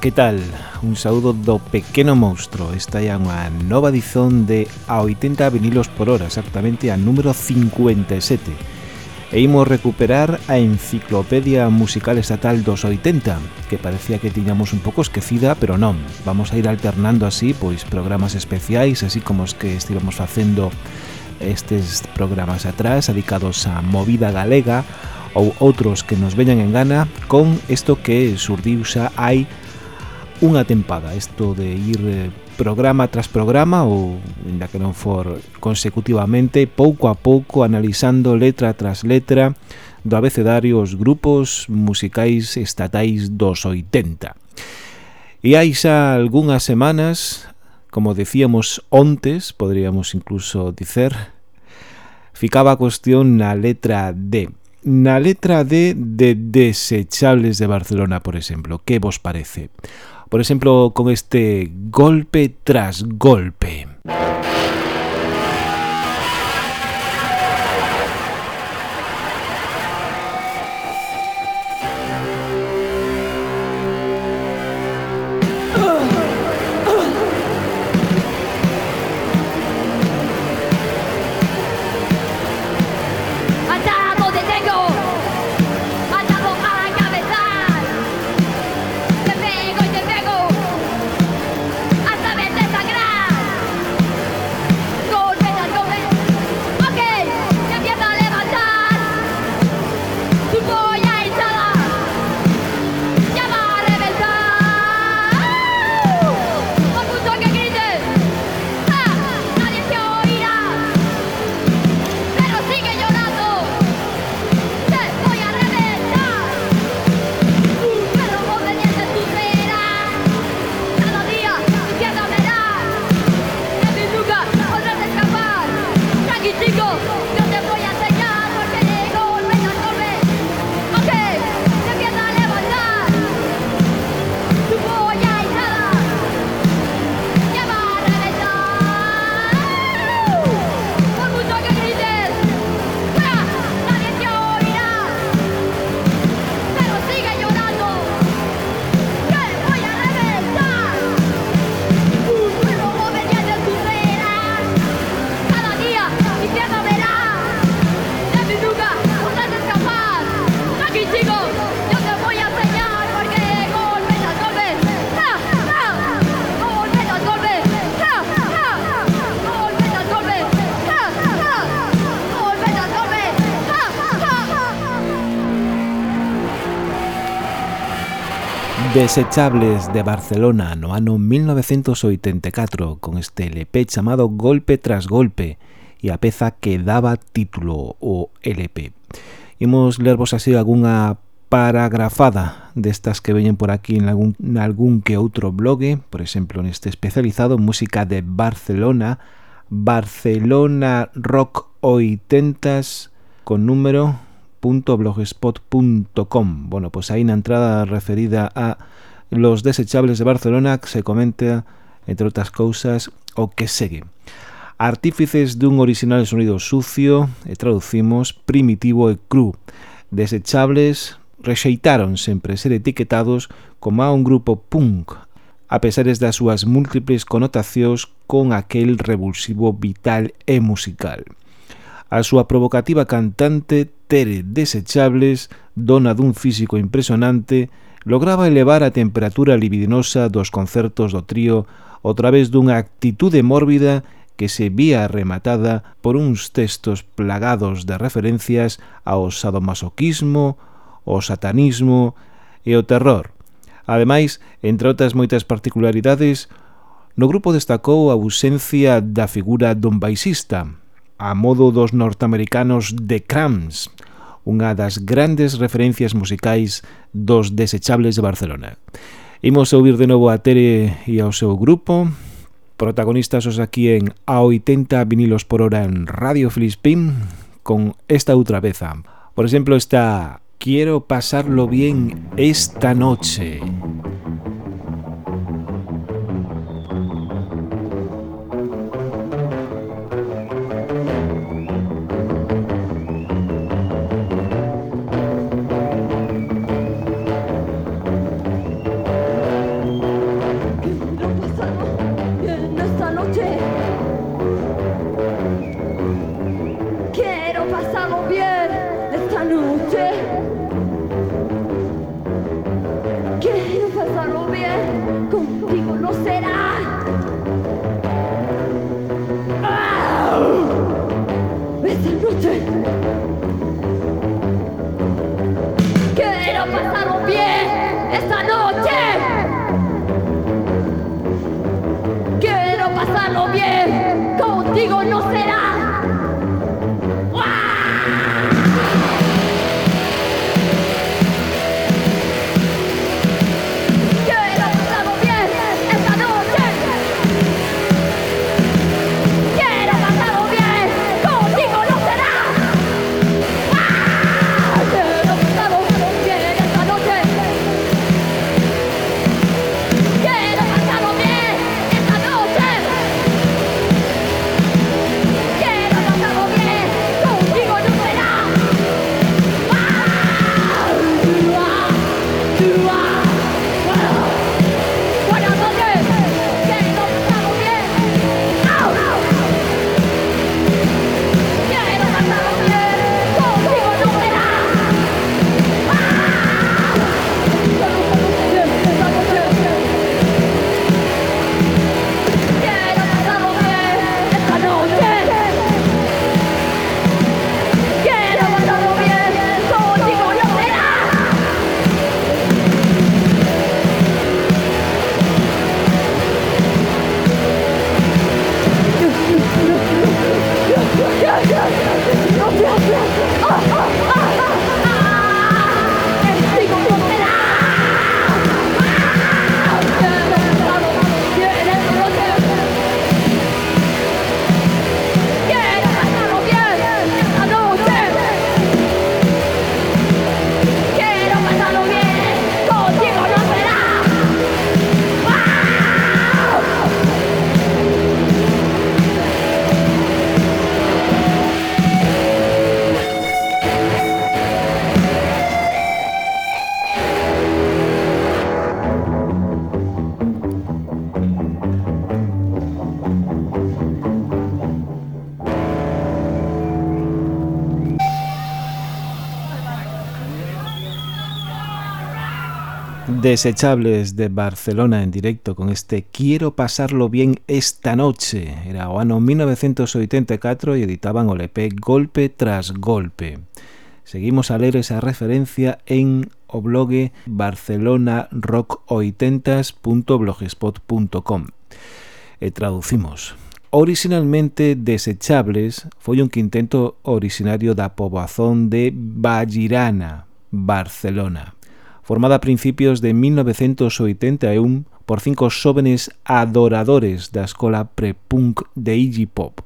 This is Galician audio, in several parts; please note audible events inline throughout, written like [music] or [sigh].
que tal? Un saúdo do pequeno monstro Esta é unha nova dizón de a 80 vinilos por hora Exactamente a número 57 E imos recuperar a enciclopedia musical estatal dos 80 Que parecía que tiñamos un pouco esquecida, pero non. Vamos a ir alternando así, pois programas especiais Así como os que estivemos facendo estes programas atrás Dedicados a movida galega ou outros que nos veñan en gana con isto que surdiu xa hai unha tempada isto de ir eh, programa tras programa ou, inda que non for consecutivamente, pouco a pouco analizando letra tras letra do abecedario os grupos musicais estatais dos 80. E hai xa algunhas semanas, como decíamos ontes, podríamos incluso dicer, ficaba a cuestión na letra D. Na letra D de Desechables de Barcelona, por exemplo, que vos parece? Por exemplo, con este golpe tras golpe. Desechables de Barcelona no ano 1984 con este LP chamado Golpe tras Golpe e a peza que daba título o LP. Imos lervos así algunha paragrafada destas que veñen por aquí en algún, en que outro blogue, por exemplo neste especializado Música de Barcelona, Barcelona Rock 80s con número blogspot.com. Bueno, pues ahí na entrada referida a los desechables de Barcelona se comenta, entre outras cousas, o que segue. Artífices dun original sonido sucio, e traducimos primitivo e cru. Desechables rexeitaron sempre ser etiquetados como a un grupo punk, a pesares das súas múltiples connotacións con aquel revulsivo vital e musical. A súa provocativa cantante Tere Desechables, dona dun físico impresionante, lograba elevar a temperatura libidinosa dos concertos do trío a través dunha actitude mórbida que se vía rematada por uns textos plagados de referencias ao sadomasoquismo, ao satanismo e ao terror. Ademais, entre outras moitas particularidades, no grupo destacou a ausencia da figura dun baixista, a modo dos norteamericanos The Cramps, unha das grandes referencias musicais dos desechables de Barcelona. Imos a ouvir de novo a Tere e ao seu grupo, protagonistas os aquí en A80 vinilos por hora en Radio Filispín, con esta outra veza. Por exemplo, está Quiero pasarlo bien esta noche. Desechables de Barcelona en directo con este Quiero pasarlo bien esta noche. Era o ano 1984 e editaban o LP Golpe tras Golpe. Seguimos a ler esa referencia en o blog barcelonarock80s.blogspot.com e traducimos. Originalmente Desechables foi un quinteto originario da poboazón de Vallirana, Barcelona formada a principios de 1981 por cinco xóvenes adoradores da escola pre-punk de Iggy Pop.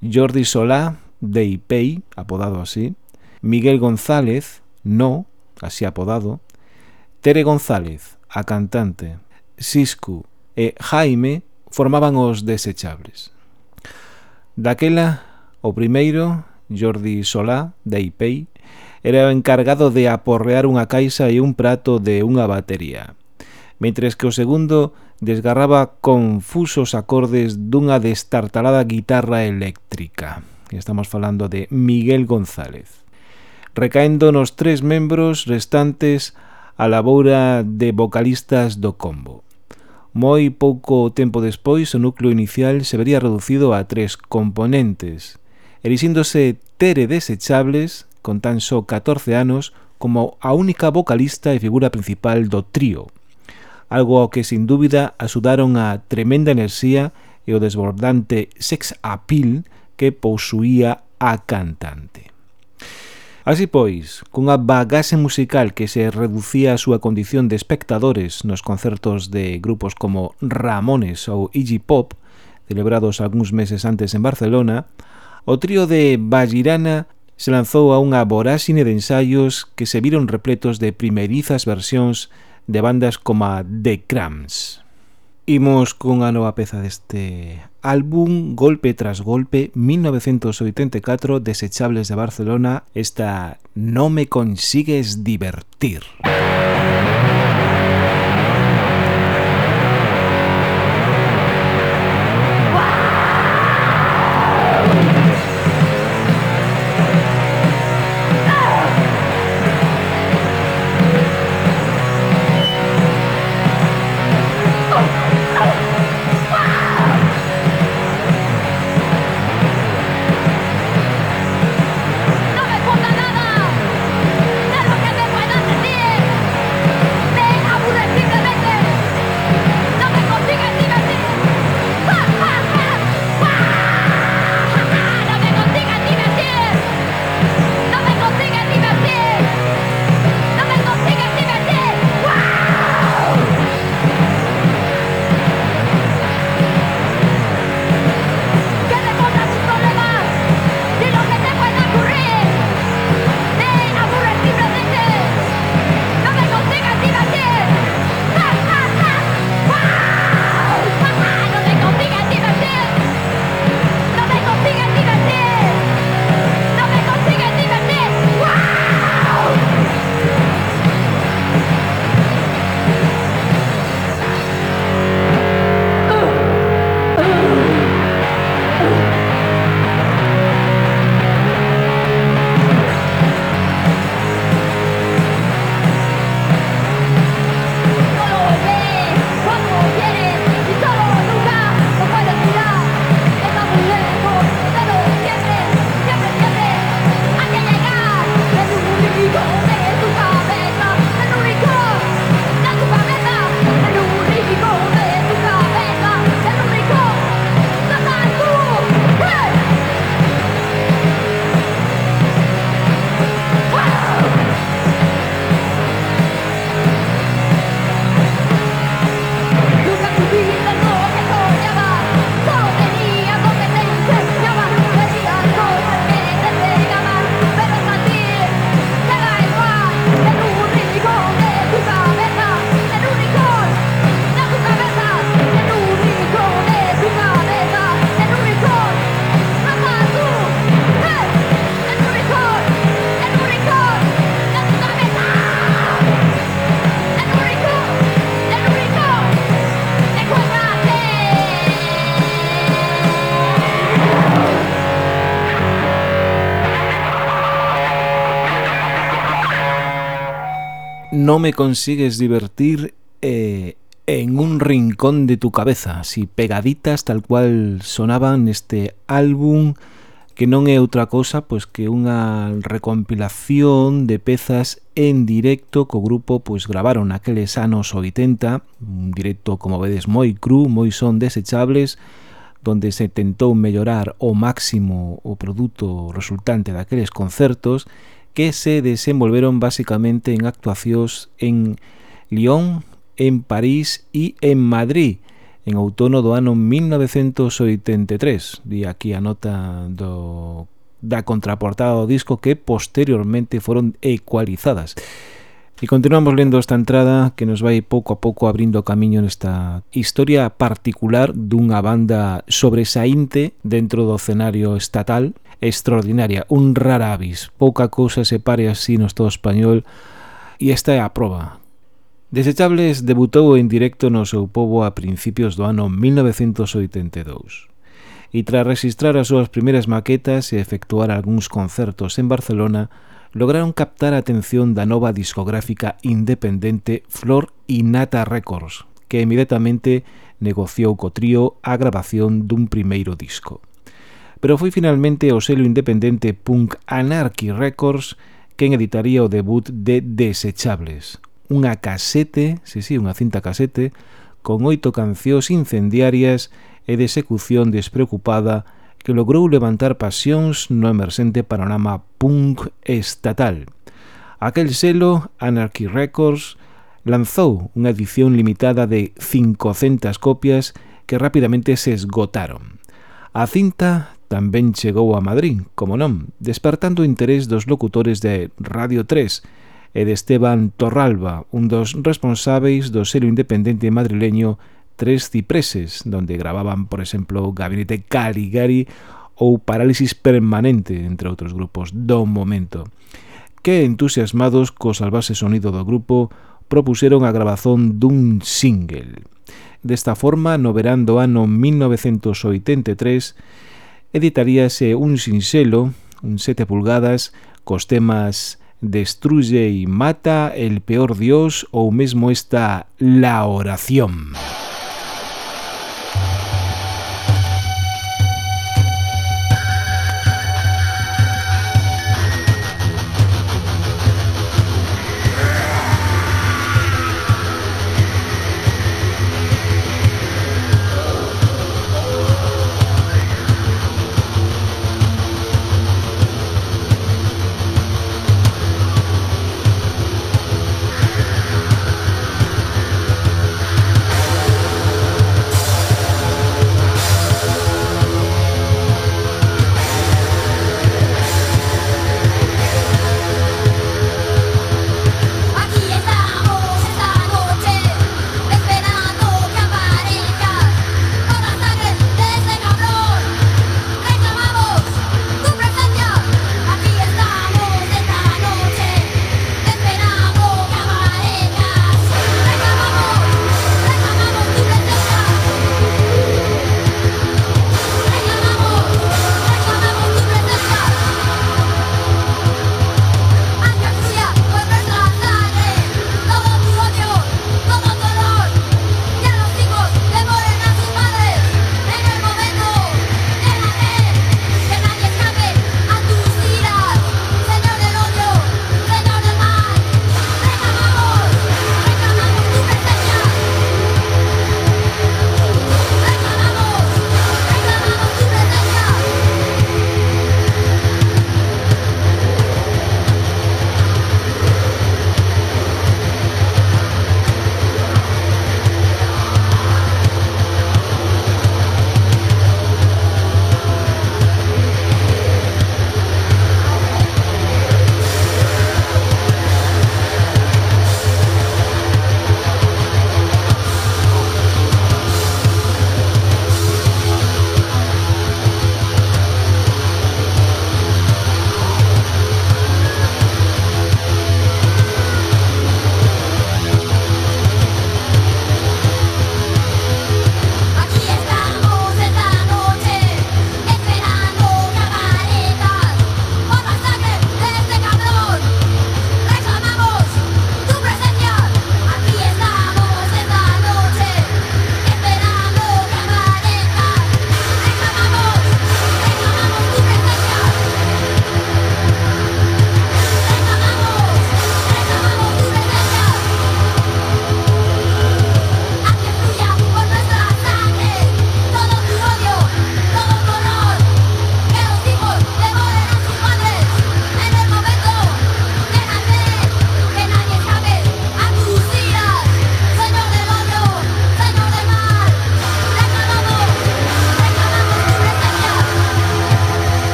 Jordi Solá, de Ipei, apodado así, Miguel González, No, así apodado, Tere González, a cantante, Siscu e Jaime formaban os desechables. Daquela, o primeiro, Jordi Solá, de Ipei, era o encargado de aporrear unha caixa e un prato de unha batería, mentres que o segundo desgarraba confusos acordes dunha destartalada guitarra eléctrica. Estamos falando de Miguel González. Recaendo nos tres membros restantes a laboura de vocalistas do combo. Moi pouco tempo despois, o núcleo inicial se vería reducido a tres componentes, erixíndose tere desechables con tan só 14 anos como a única vocalista e figura principal do trío, algo ao que sin dúbida axudaron a tremenda enerxía e o desbordante sex appeal que posuía a cantante. Así pois, cunha bagaxe musical que se reducía a súa condición de espectadores nos concertos de grupos como Ramones ou Iggy Pop, celebrados algúns meses antes en Barcelona, o trío de Vallirana se lanzou a unha voráxine de ensaios que se viron repletos de primerizas versións de bandas como a The Cramps. Imos cunha nova peza deste álbum Golpe tras Golpe 1984 Desechables de Barcelona esta No me consigues divertir. Música no me consigues divertir eh, en un rincón de tu cabeza, así pegaditas tal cual sonaban este álbum que non é outra cosa pois que unha recompilación de pezas en directo co grupo pois gravaron aqueles anos 80, un directo como vedes moi cru, moi son desechables, donde se tentou mellorar ao máximo o produto resultante daqueles concertos que se desenvolveron basicamente en actuacións en Lyon, en París e en Madrid en outono do ano 1983, di aquí a nota do da contraportada do disco que posteriormente foron ecualizadas. E continuamos lendo esta entrada que nos vai pouco a pouco abrindo o camiño nesta historia particular dunha banda sobresaínte dentro do escenario estatal extraordinaria, un rara avis. Pouca cousa se pare así no Estado español e esta é a prova. Desechables debutou en directo no seu povo a principios do ano 1982 e tras registrar as súas primeiras maquetas e efectuar algúns concertos en Barcelona, lograron captar a atención da nova discográfica independente Flor y Nata Records, que inmediatamente negociou co trío a grabación dun primeiro disco. Pero foi finalmente o selo independente Punk Anarchy Records quen editaría o debut de Desechables, unha casete, si, sí, si, sí, unha cinta casete, con oito cancións incendiarias e de execución despreocupada que logrou levantar pasións no emerxente panorama punk estatal. Aquel selo, Anarchy Records, lanzou unha edición limitada de 500 copias que rapidamente se esgotaron. A cinta tamén chegou a Madrid, como non, despertando o interés dos locutores de Radio 3 e de Esteban Torralba, un dos responsáveis do selo independente madrileño Tres Cipreses, donde grababan, por exemplo, Gabinete Caligari ou Parálisis Permanente, entre outros grupos, do momento, que entusiasmados co salvase sonido do grupo propuseron a grabazón dun single. Desta forma, no verán do ano 1983, editaríase un sinxelo, un 7 pulgadas, cos temas Destruye y mata, El peor dios ou mesmo esta La oración.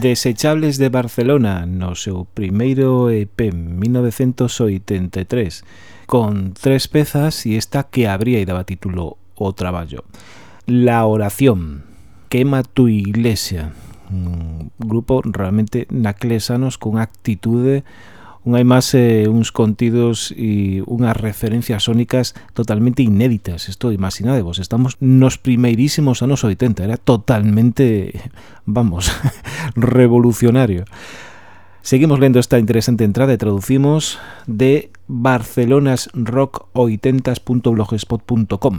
Desechables de Barcelona no seu primeiro EP 1983 con tres pezas e esta que abría e daba título o traballo. La oración Quema tu iglesia. Un grupo realmente naclesanos con actitude unha imaxe, uns contidos e unhas referencias sónicas totalmente inéditas. Isto, imaginadevos, estamos nos primeirísimos anos 80, era totalmente, vamos, [laughs] revolucionario. Seguimos lendo esta interesante entrada e traducimos de barcelonasrock80s.blogspot.com.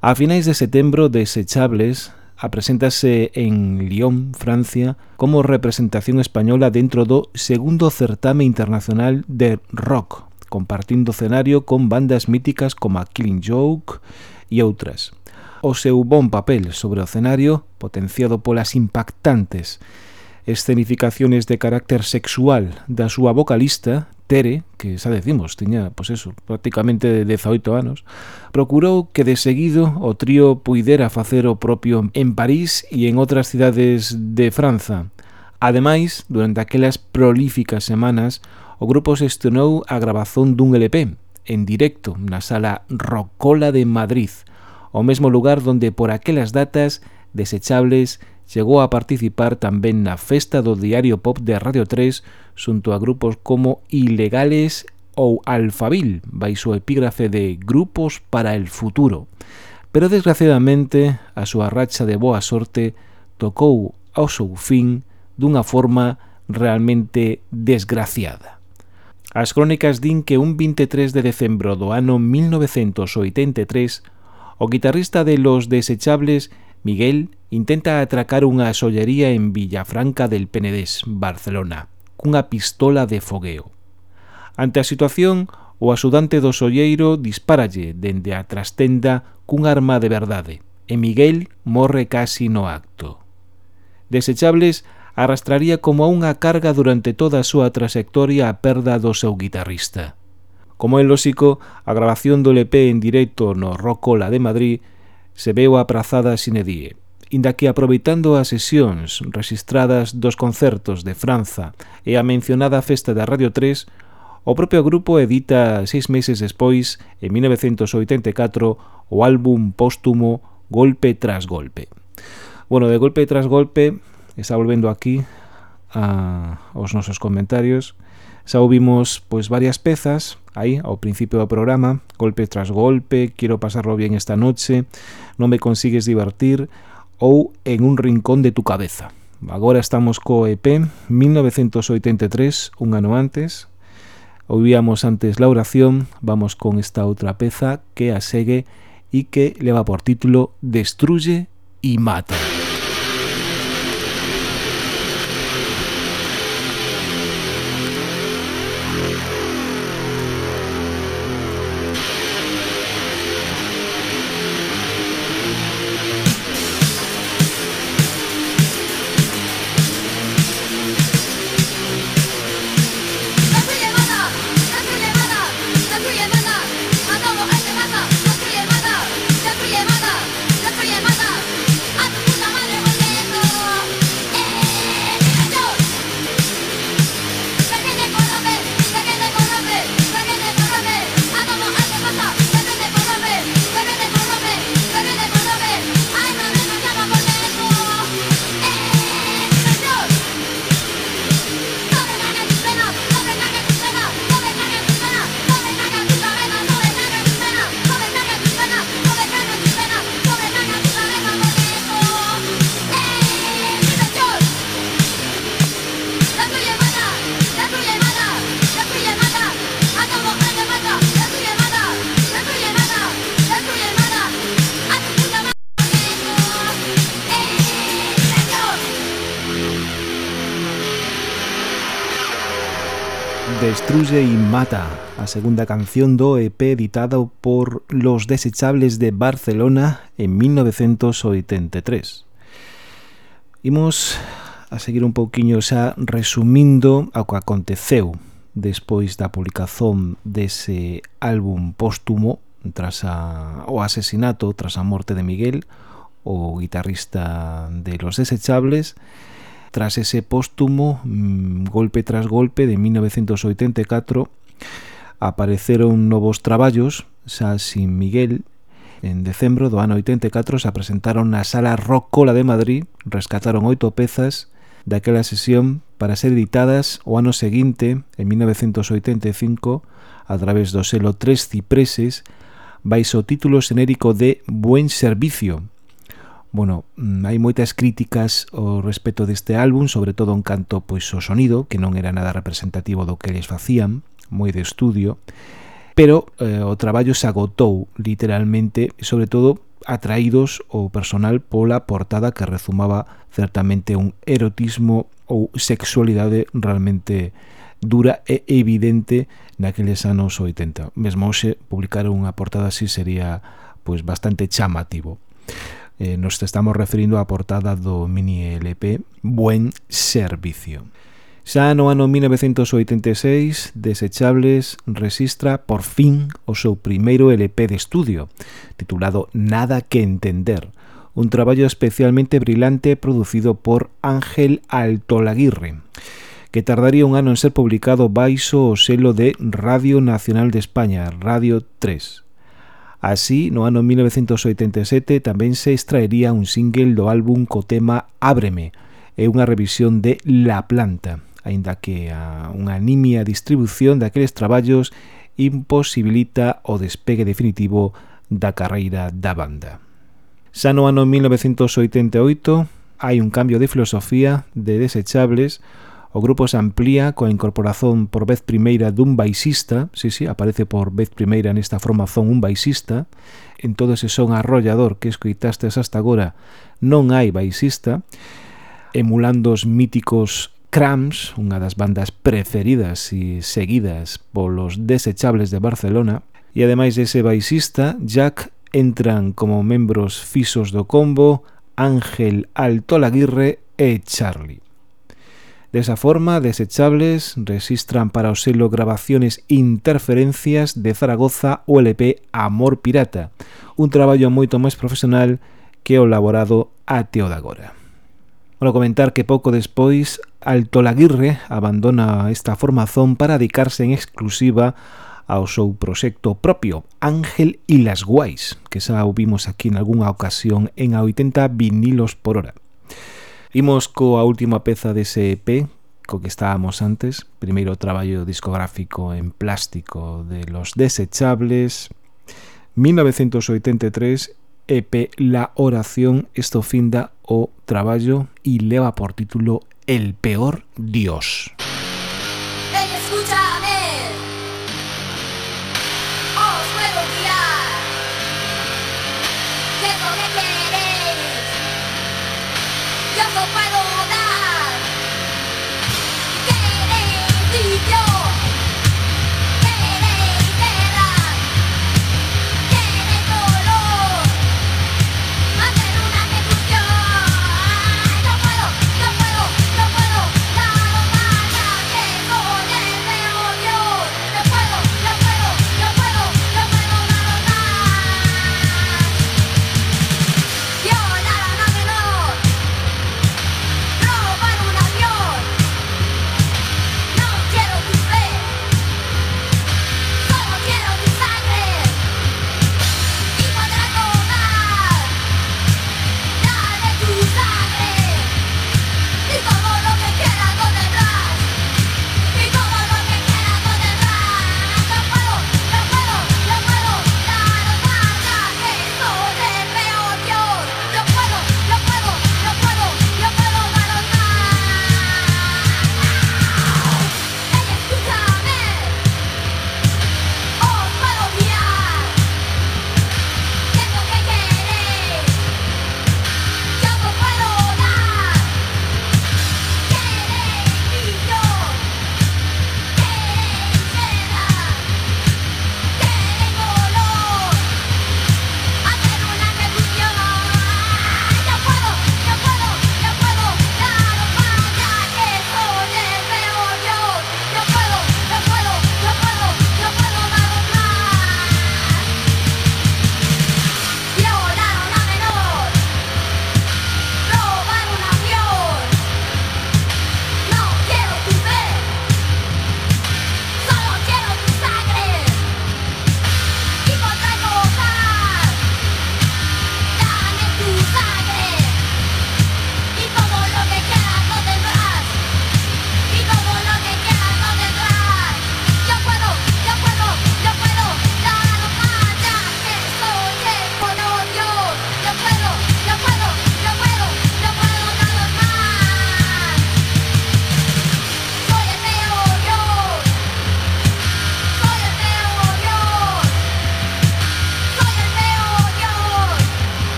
A finais de setembro, Desechables Ah, apreséntase en Lyon, Francia, como representación española dentro do segundo certame internacional de rock, compartindo cenario con bandas míticas como a Killing Joke e outras. O seu bon papel sobre o cenario, potenciado polas impactantes escenificaciones de carácter sexual da súa vocalista, Tere, que xa decimos, tiña, pois eso, prácticamente 18 anos, procurou que de seguido o trío puidera facer o propio en París e en outras cidades de Franza. Ademais, durante aquelas prolíficas semanas, o grupo se estrenou a grabazón dun LP, en directo, na sala Rocola de Madrid, o mesmo lugar donde por aquelas datas desechables chegou a participar tamén na festa do Diario Pop de Radio 3 xunto a grupos como Ilegales ou Alfabil, baixo o epígrafe de Grupos para el Futuro. Pero desgraciadamente a súa racha de boa sorte tocou ao seu fin dunha forma realmente desgraciada. As crónicas din que un 23 de decembro do ano 1983, o guitarrista de Los Desechables Miguel intenta atracar unha sollería en Villafranca del Penedés, Barcelona, cunha pistola de fogueo. Ante a situación, o axudante do solleiro dispáralle dende a trastenda cun arma de verdade e Miguel morre casi no acto. Desechables arrastraría como unha carga durante toda a súa trayectoria a perda do seu guitarrista. Como é lóxico, a grabación do LP en directo no Rocola de Madrid se veu aprazada sine die, inda que aproveitando as sesións registradas dos concertos de Franza e a mencionada festa da Radio 3, o propio grupo edita seis meses despois, en 1984, o álbum póstumo Golpe tras Golpe. Bueno, de golpe tras golpe, está volvendo aquí a, aos nosos comentarios, xa ouvimos pois varias pezas aí ao principio do programa, golpe tras golpe, quero pasarlo bien esta noche, non me consigues divertir ou en un rincón de tu cabeza. Agora estamos co EP 1983, un ano antes. Ouvíamos antes la oración, vamos con esta outra peza que a segue e que leva por título Destruye y mata. a segunda canción do EP editado por Los Desechables de Barcelona en 1983. Imos a seguir un pouquiño xa resumindo ao que aconteceu despois da publicación dese álbum póstumo tras a, o asesinato tras a morte de Miguel, o guitarrista de Los Desechables, tras ese póstumo mm, golpe tras golpe de 1984 apareceron novos traballos xa sin Miguel En decembro do ano 84 se presentaron na Sala Rocola de Madrid, rescataron oito pezas daquela sesión para ser editadas o ano seguinte, en 1985, a través do selo Tres Cipreses, baixo o título xenérico de Buen Servicio. Bueno, mm, hai moitas críticas ao respecto deste álbum, sobre todo en canto pois o sonido, que non era nada representativo do que eles facían, moi de estudio, pero eh, o traballo se agotou literalmente, sobre todo atraídos o personal pola portada que rezumaba certamente un erotismo ou sexualidade realmente dura e evidente naqueles anos 80. Mesmo hoxe publicar unha portada así sería pois bastante chamativo. Eh, nos estamos referindo á portada do mini LP Buen Servicio. Xa no ano 1986, Desechables registra por fin o seu primeiro LP de estudio, titulado Nada que entender, un traballo especialmente brillante producido por Ángel Altolaguirre, que tardaría un ano en ser publicado baixo o selo de Radio Nacional de España, Radio 3. Así, no ano 1987 tamén se extraería un single do álbum co tema Ábreme, e unha revisión de La Planta aínda que a unha nimia distribución daqueles traballos imposibilita o despegue definitivo da carreira da banda. Xa no ano 1988 hai un cambio de filosofía de desechables. O grupo se amplía coa incorporación por vez primeira dun baixista, sí, sí, aparece por vez primeira nesta formación un baixista, en todo ese son arrollador que escoitastes hasta agora non hai baixista, emulando os míticos Cramps, unha das bandas preferidas e seguidas polos desechables de Barcelona, e ademais ese baixista, Jack, entran como membros fixos do combo Ángel Alto Laguirre e Charlie. Desa forma, desechables registran para o selo grabaciones Interferencias de Zaragoza o LP Amor Pirata, un traballo moito máis profesional que o elaborado até o de agora. Bueno, comentar que pouco despois Alto Laguirre abandona esta formación para dedicarse en exclusiva ao seu proxecto propio, Ángel y las Guais, que xa o vimos aquí en algunha ocasión en a 80 vinilos por hora. Imos coa última peza dese EP, co que estábamos antes, primeiro traballo discográfico en plástico de Los Desechables, 1983, EP La Oración, esto finda o traballo e leva por título El peor Dios.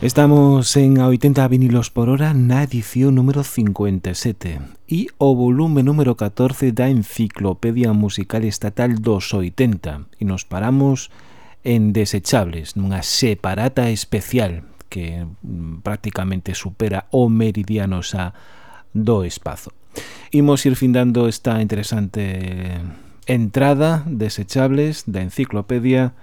Estamos en a 80 vinilos por hora na edición número 57 e o volume número 14 da Enciclopedia Musical Estatal dos 80 e nos paramos en Desechables, nunha separata especial que mm, prácticamente supera o meridiano xa do espazo. Imos ir findando esta interesante entrada Desechables da Enciclopedia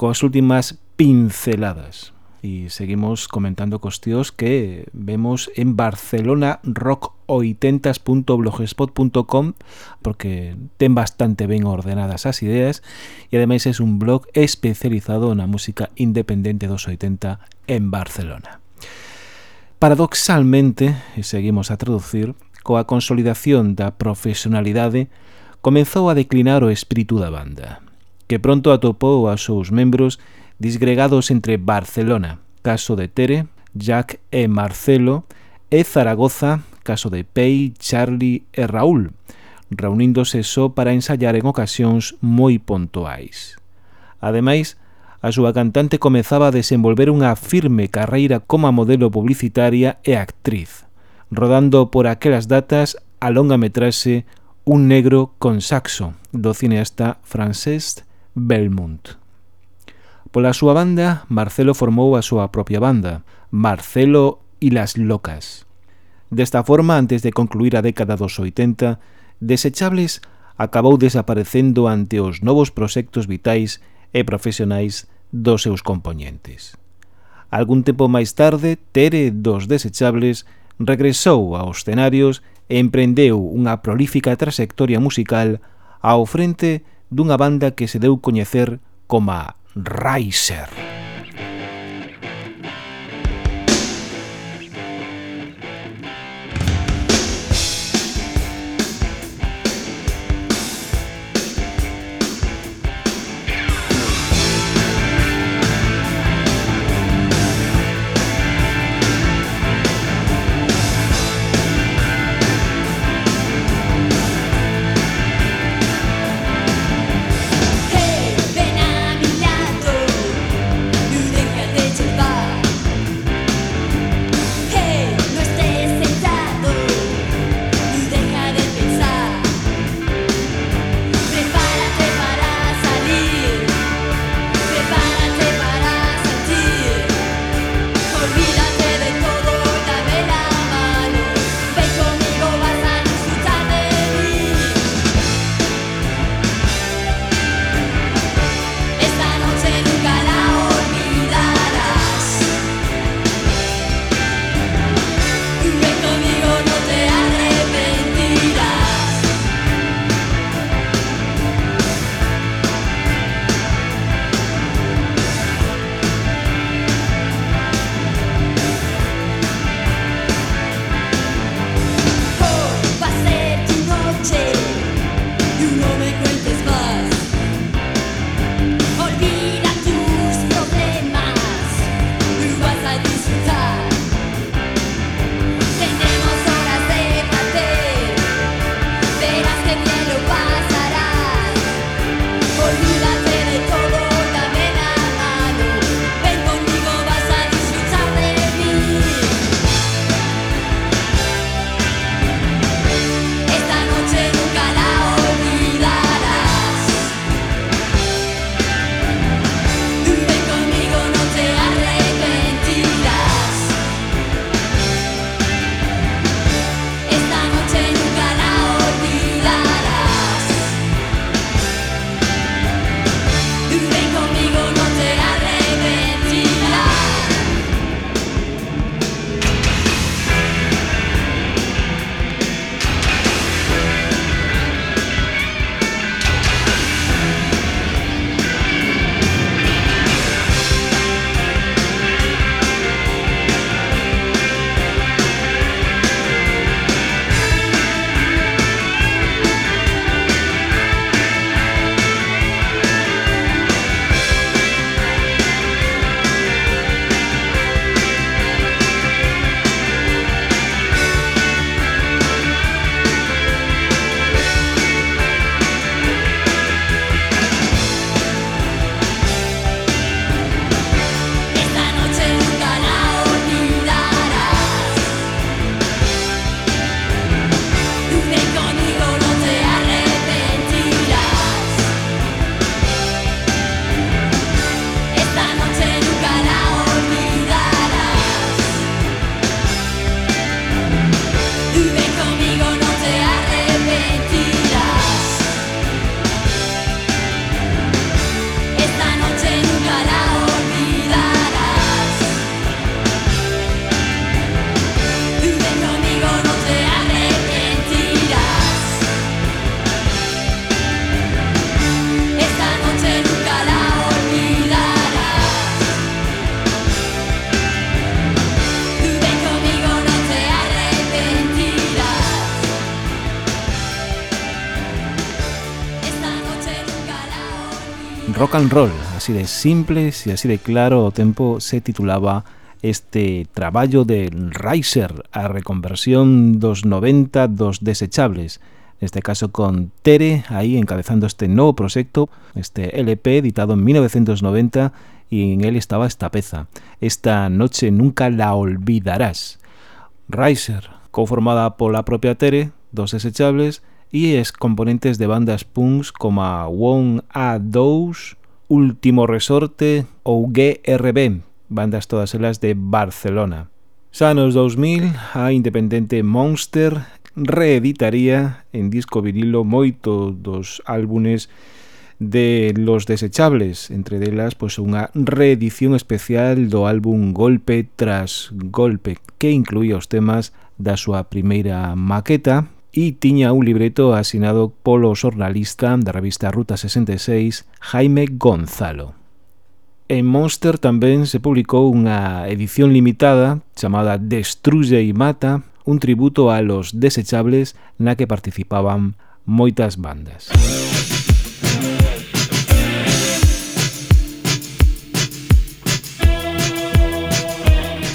coas últimas pinceladas e seguimos comentando cos que vemos en Barcelona Rock 80s.blogspot.com porque ten bastante ben ordenadas as ideas e ademais é un blog especializado na música independente dos 80 en Barcelona. Paradoxalmente, e seguimos a traducir, coa consolidación da profesionalidade comezou a declinar o espírito da banda, que pronto atopou aos seus membros disgregados entre Barcelona, caso de Tere, Jack e Marcelo, e Zaragoza, caso de Pei, Charlie e Raúl, reuníndose só para ensayar en ocasións moi pontuais. Ademais, a súa cantante comezaba a desenvolver unha firme carreira como modelo publicitaria e actriz, rodando por aquelas datas a longa metraxe Un negro con saxo, do cineasta francés Belmont. Pola súa banda, Marcelo formou a súa propia banda, Marcelo y las Locas. Desta forma, antes de concluir a década dos 80, Desechables acabou desaparecendo ante os novos proxectos vitais e profesionais dos seus componentes. Algún tempo máis tarde, Tere dos Desechables regresou aos escenarios e emprendeu unha prolífica trayectoria musical ao frente dunha banda que se deu coñecer como Riser. Roll, así de simples e así de claro tempo se titulaba este traballo de Riser, a reconversión dos 90 dos desechables, neste caso con Tere aí encabezando este novo proxecto, este LP editado en 1990 e en él estaba esta peza, Esta noche nunca la olvidarás. Riser, conformada pola propia Tere, dos desechables, e es componentes de bandas punks como One A2, Último Resorte ou GRB, bandas todas elas de Barcelona. Xa nos 2000, a independente Monster reeditaría en disco vinilo moito dos álbumes de Los Desechables, entre delas pois unha reedición especial do álbum Golpe tras Golpe, que incluía os temas da súa primeira maqueta, e tiña un libreto asinado polo xornalista da revista Ruta 66 Jaime Gonzalo. En Monster tamén se publicou unha edición limitada chamada Destruye y Mata, un tributo a los desechables na que participaban moitas bandas.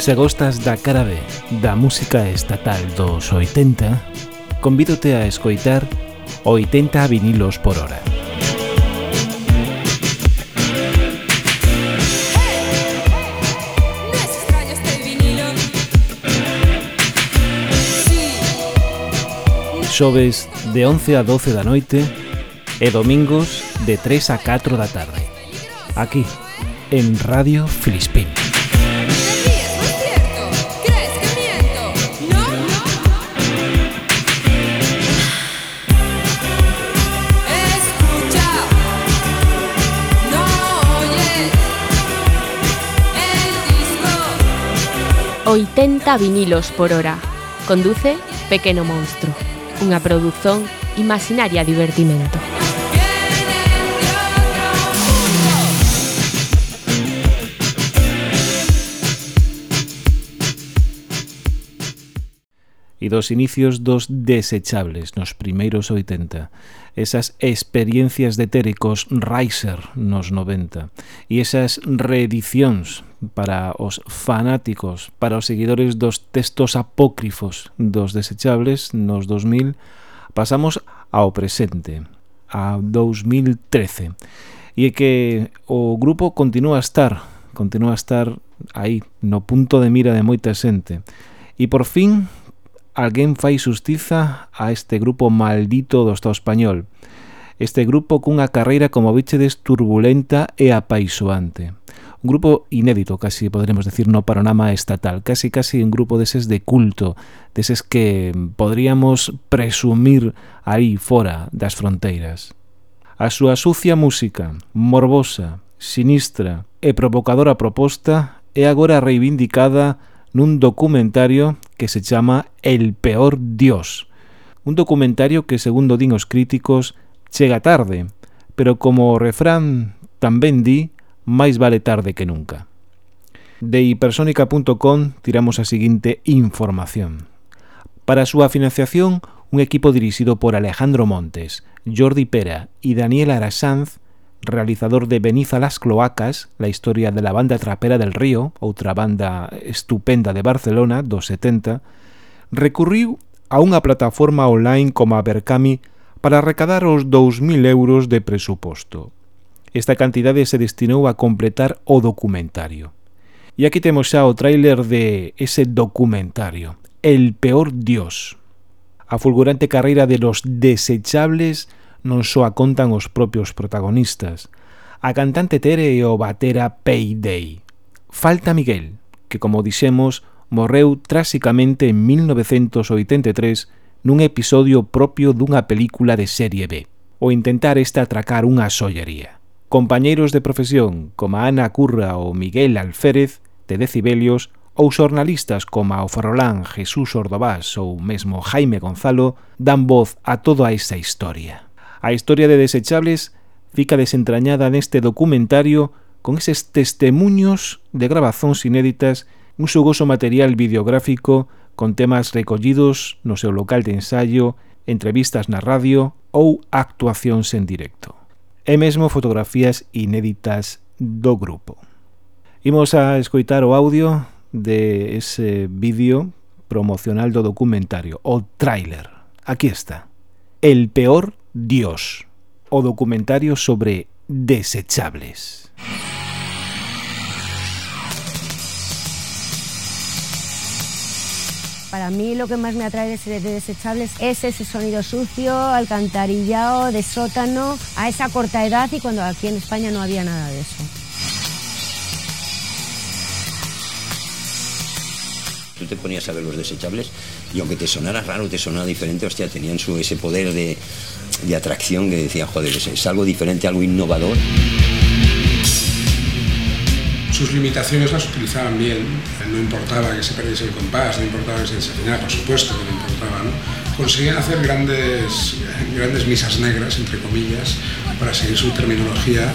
Se gostas da cara B da música estatal dos 80, convídote a escoitar 80 vinilos por hora. xoves de 11 a 12 da noite e domingos de 3 a 4 da tarde. Aquí, en Radio Filispín. 80 vinilos por hora. Conduce Pequeno Monstro, unha produción imaginaria divertimento. e dos inicios dos desechables nos primeiros 80, esas experiencias de téricos Riser nos 90 e esas reedicións para os fanáticos, para os seguidores dos textos apócrifos dos desechables nos 2000, pasamos ao presente, a 2013. E é que o grupo continúa a estar, continúa a estar aí, no punto de mira de moita xente. E por fin alguén fai xustiza a este grupo maldito do Estado español. Este grupo cunha carreira, como bichedes, turbulenta e apaixoante. Un grupo inédito, casi poderemos decir, no panorama estatal. Casi, casi un grupo deses de culto, deses que podríamos presumir aí fora das fronteiras. A súa sucia música, morbosa, sinistra e provocadora proposta é agora reivindicada nun documentario que se chama El peor dios. Un documentario que, segundo din os críticos, chega tarde, pero como o refrán tamén di, máis vale tarde que nunca. De hipersonica.com tiramos a seguinte información. Para a súa financiación, un equipo dirixido por Alejandro Montes, Jordi Pera e Daniel Arasanz realizador de Beniza las cloacas, la historia de la banda trapera del río, outra banda estupenda de Barcelona dos 70, recurriu a unha plataforma online como a Berkami para recadar os 2.000 euros de presuposto. Esta cantidade se destinou a completar o documentario. E aquí temos xa o tráiler de ese documentario, El peor dios. A fulgurante carreira de los desechables non só a contan os propios protagonistas. A cantante Tere e o batera Payday. Falta Miguel, que como dixemos, morreu tráxicamente en 1983 nun episodio propio dunha película de serie B, o intentar este atracar unha sollería. Compañeiros de profesión como Ana Curra ou Miguel Alférez de Decibelios ou xornalistas como o Ferrolán Jesús Ordovás ou mesmo Jaime Gonzalo dan voz a toda esa historia. A historia de Desechables fica desentrañada neste documentario con eses testemunhos de grabazóns inéditas, un xugoso material videográfico con temas recollidos no seu local de ensaio, entrevistas na radio ou actuacións en directo. E mesmo fotografías inéditas do grupo. Imos a escoitar o audio de ese vídeo promocional do documentario, o tráiler. Aquí está. El peor Dios, o documentario sobre desechables. Para mí lo que más me atrae de desechables es ese sonido sucio, alcantarillado, de sótano, a esa corta edad y cuando aquí en España no había nada de eso. Tú te ponías a ver los desechables y aunque te sonara raro, te sonara diferente, hostia, tenían su, ese poder de, de atracción que decía, joder, es, algo diferente, algo innovador sus limitaciones las utilizaban bien, no importaba que se perdiese el compás, no importaba que se desafinara, por supuesto que no importaba, ¿no? Conseguían hacer grandes, grandes misas negras, entre comillas, para seguir su terminología.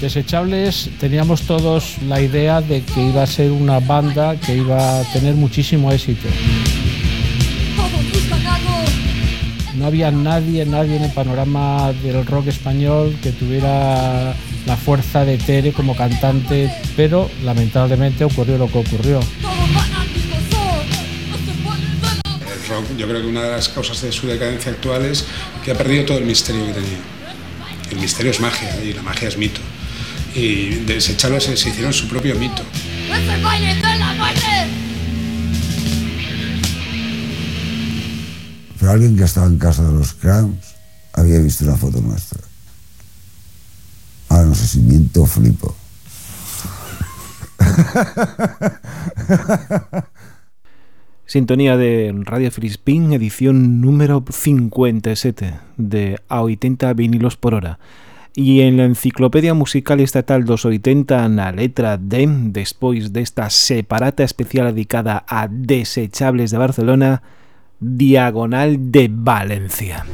Desechables teníamos todos la idea de que iba a ser una banda que iba a tener muchísimo éxito. No había nadie, nadie en el panorama del rock español que tuviera la fuerza de Tere como cantante, pero lamentablemente ocurrió lo que ocurrió. El rock, yo creo que una de las causas de su decadencia actual es que ha perdido todo el misterio que tenía. El misterio es magia y la magia es mito. Y desecharlo se, se hicieron su propio mito. Pero alguien que estaba en casa de los Cramps había visto una foto nuestra. Ahora no sé si miento o flipo. [laughs] Sintonía de Radio Filispín, edición número 57 de A 80 vinilos por hora. E en la Enciclopedia Musical Estatal dos 80 na letra D, despois desta separata especial dedicada a desechables de Barcelona, Diagonal de Valencia.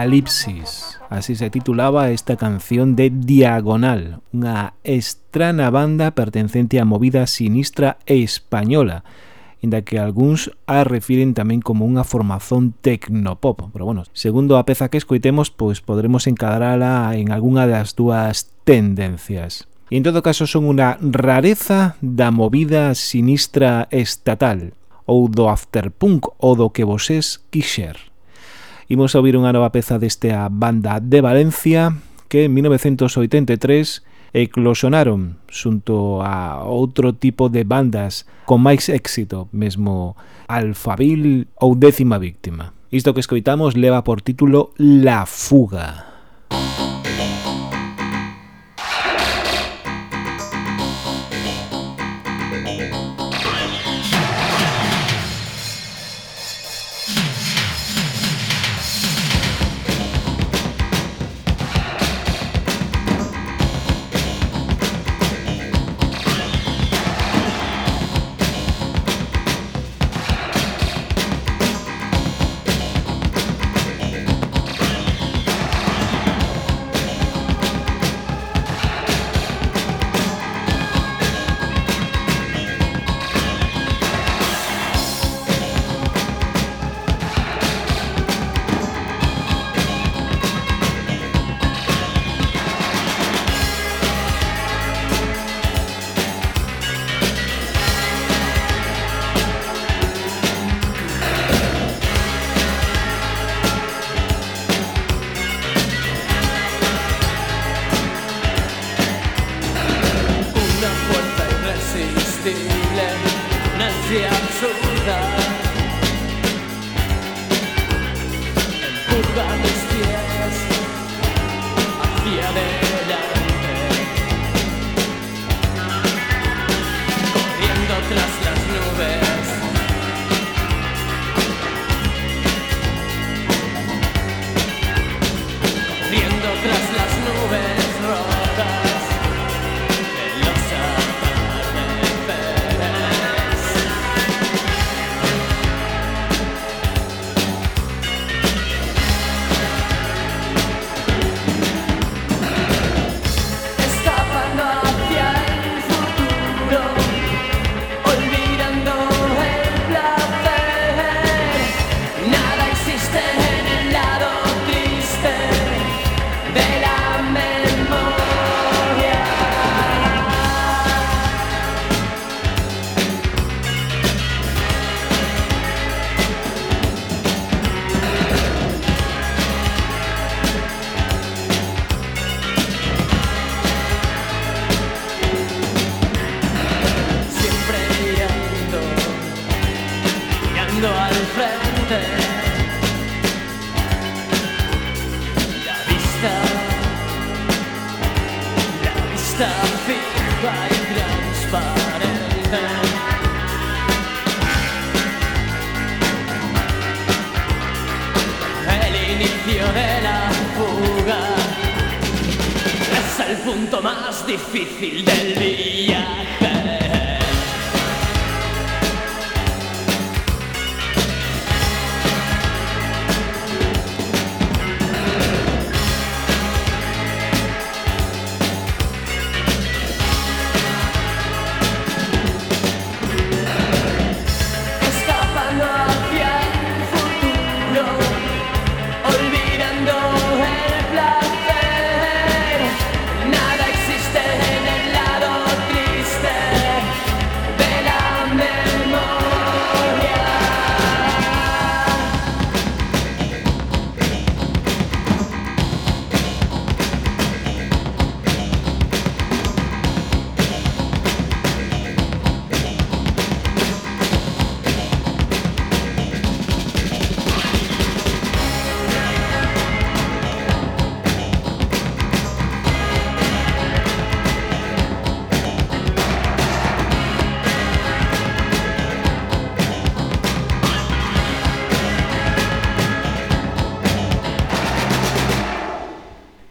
Apocalipsis. Así se titulaba esta canción de Diagonal, unha estrana banda pertencente á movida sinistra española, inda que algúns a refiren tamén como unha formazón tecnopop. Pero bueno, segundo a peza que escoitemos, pois podremos encadrala en algunha das dúas tendencias. E en todo caso son unha rareza da movida sinistra estatal ou do afterpunk ou do que vosés quixer. Imos a ouvir unha nova peza deste a banda de Valencia que en 1983 eclosionaron xunto a outro tipo de bandas con máis éxito, mesmo Alfabil ou Décima Víctima. Isto que escoitamos leva por título La Fuga.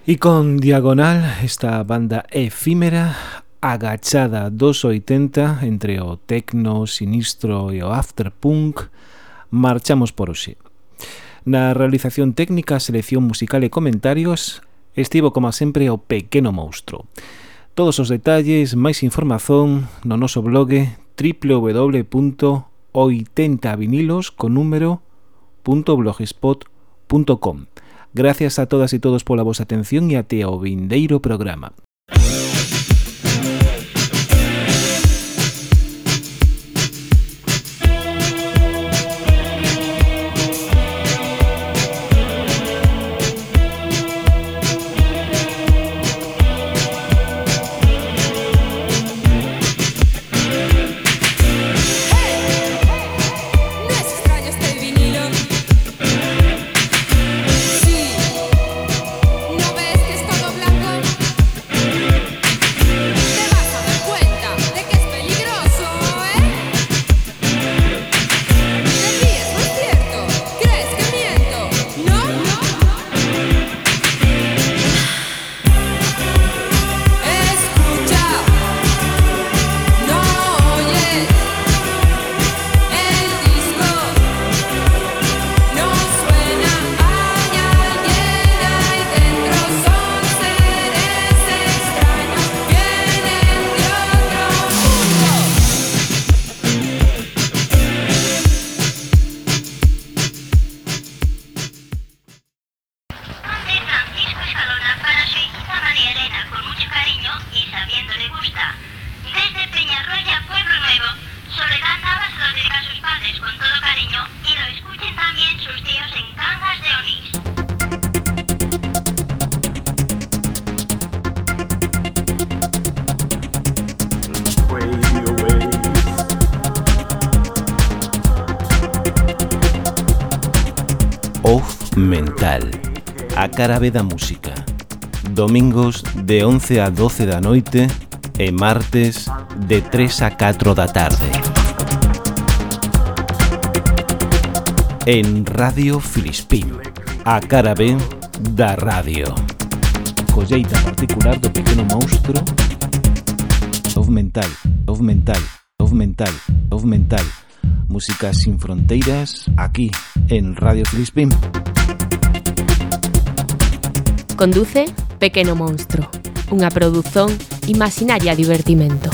E con Diagonal, esta banda efímera agachada dos 80 entre o tecno sinistro e o afterpunk, marchamos por hoxe. Na realización técnica, selección musical e comentarios, estivo como sempre o pequeno monstro. Todos os detalles, máis información no noso blog www.80vinilos con número .blogspot.com Gracias a todas e todos pola vosa atención e até ao vindeiro programa. Árabe da Música. Domingos de 11 a 12 da noite e martes de 3 a 4 da tarde. En Radio Filispín, a cara B da radio. Colleita particular do pequeno monstro Of mental, of mental, of mental, of mental. Música sin fronteiras aquí en Radio Filispín. Conduce Pequeno Monstro, unha produción imaginaria divertimento.